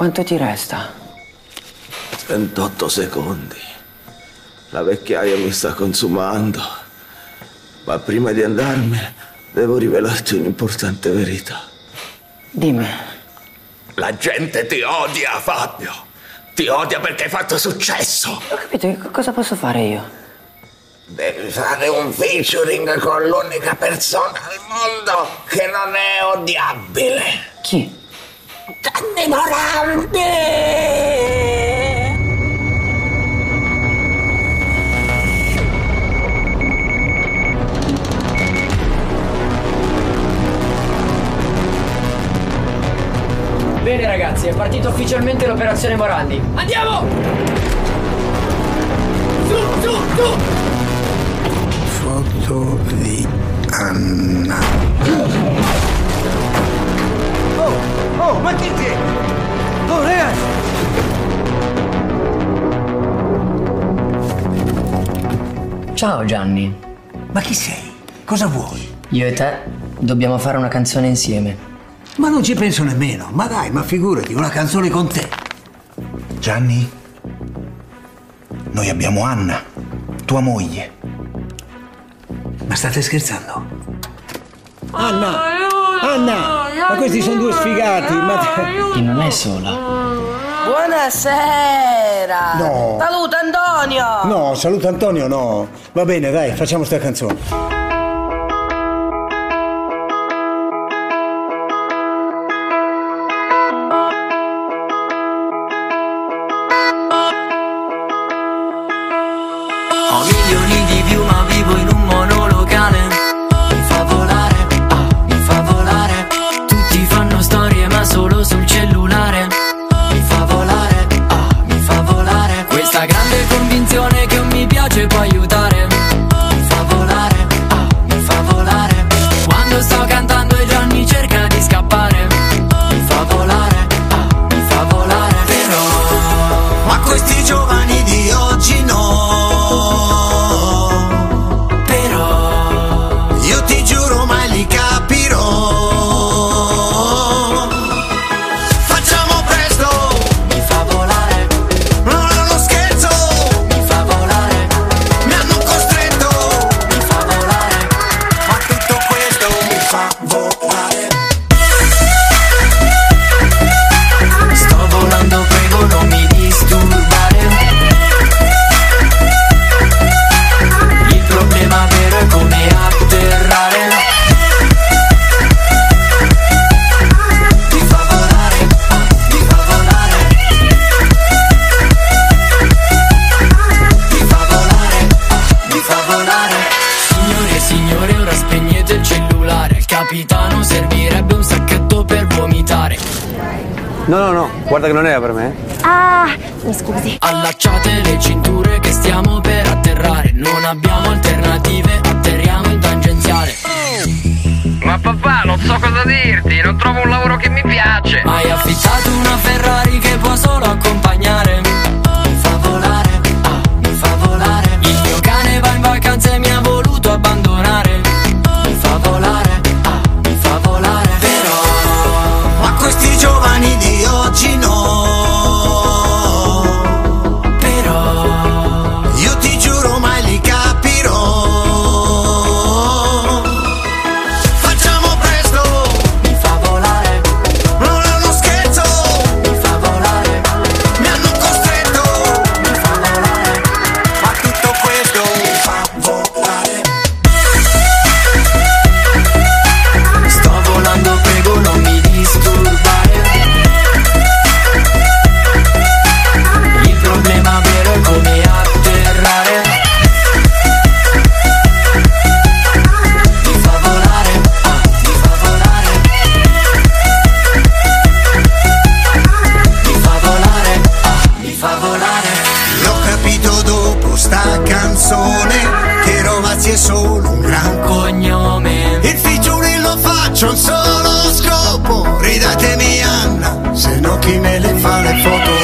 Quanto ti resta? 28 secondi. La vecchiaia mi sta consumando. Ma prima di andarmene devo rivelarti un'importante verità. Dimmi. La gente ti odia, Fabio. Ti odia perché hai fatto successo. Ho capito, che cosa posso fare io? Devi fare un featuring con l'unica persona al mondo che non è odiabile. Chi? Gianni Morandi! Bene ragazzi, è partita ufficialmente l'operazione Morandi. Andiamo! Su, su, su! Foto di Anna. Ma chi sei? Oh, ragazzi! Ciao Gianni. Ma chi sei? Cosa vuoi? Io e te dobbiamo fare una canzone insieme. Ma non ci penso nemmeno. Ma dai, ma figurati, una canzone con te. Gianni? Noi abbiamo Anna, tua moglie. Ma state scherzando? Anna! Anna! Ma questi sono due sfigati, ma... E non è sola. Buonasera! No. Saluta Antonio! No, saluta Antonio, no. Va bene, dai, facciamo sta canzone. Ho milioni di view ma No, no, no, guarda che non era per me. Ah, mi scusi. Allacciate le cinture che stiamo per atterrare Non abbiamo alternative, atterriamo in tangenziale Ma papà, non so cosa dirti, non trovo un lavoro che mi piace. Hai affittato una Ferrari che può solo accompagnare un solo scopo. Ridatemi Anna, se no chi me le fa le foto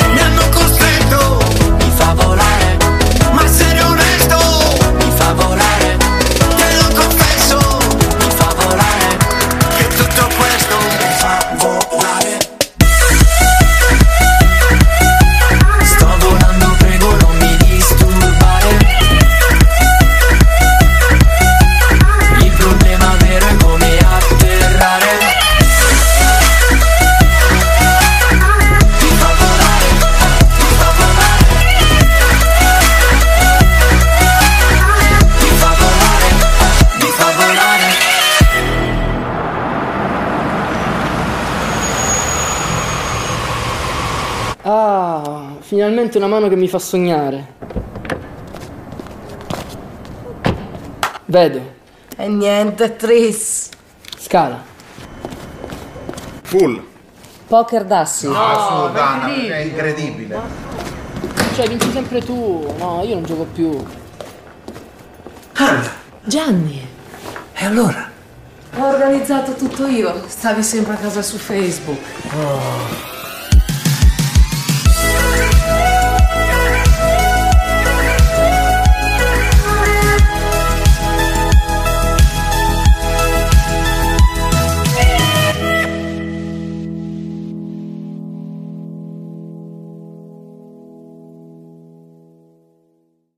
Ah, finalmente una mano che mi fa sognare. Vedo. E niente, Tris. Scala. Full. Poker dassi. No, Dana, è incredibile. Cioè, vinci sempre tu. No, io non gioco più. Anna, Gianni. e allora? Ho organizzato tutto io. Stavi sempre a casa su Facebook. Oh,